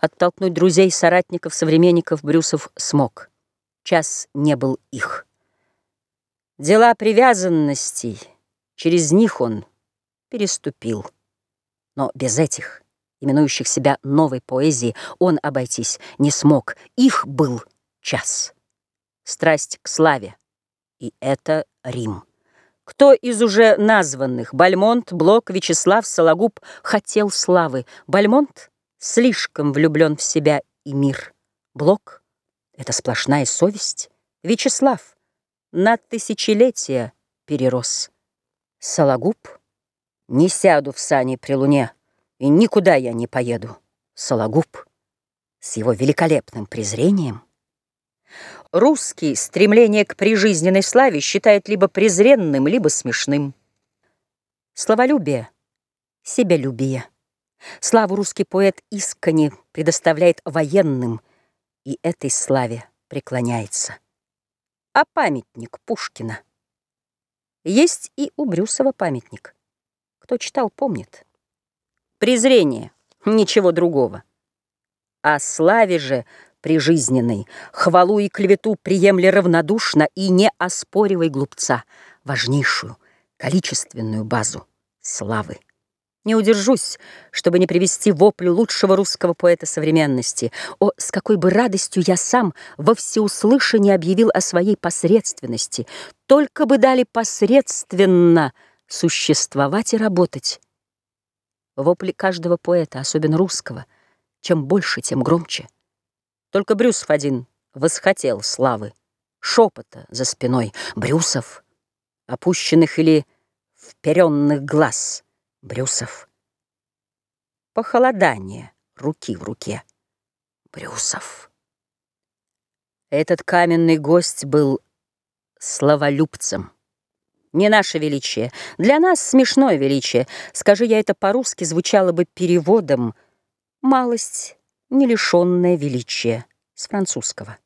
Оттолкнуть друзей, соратников, современников Брюсов смог. Час не был их. Дела привязанностей, через них он переступил. Но без этих, именующих себя новой поэзией, он обойтись не смог. Их был час. Страсть к славе. И это Рим. Кто из уже названных, Бальмонт, Блок, Вячеслав, Сологуб, хотел славы? Бальмонт слишком влюблен в себя и мир. Блок — это сплошная совесть. Вячеслав на тысячелетия перерос. Сологуб — не сяду в сани при луне, и никуда я не поеду. Сологуб с его великолепным презрением. Русский стремление к прижизненной славе считает либо презренным, либо смешным. Словолюбие — себялюбие. Славу русский поэт искренне предоставляет военным, и этой славе преклоняется. А памятник Пушкина. Есть и у Брюсова памятник. Кто читал, помнит. Презрение, ничего другого. О славе же прижизненной, хвалу и клевету приемли равнодушно и не оспоривай глупца, важнейшую, количественную базу славы. Не удержусь, чтобы не привести вопль лучшего русского поэта современности. О, с какой бы радостью я сам во всеуслышание объявил о своей посредственности. Только бы дали посредственно существовать и работать. Вопли каждого поэта, особенно русского, чем больше, тем громче. Только Брюсов один восхотел славы, шепота за спиной Брюсов, опущенных или вперенных глаз — Брюсов. Похолодание руки в руке. Брюсов. Этот каменный гость был словолюбцем. Не наше величие. Для нас смешное величие. Скажи я это по-русски, звучало бы переводом «малость, не лишенная величия» с французского.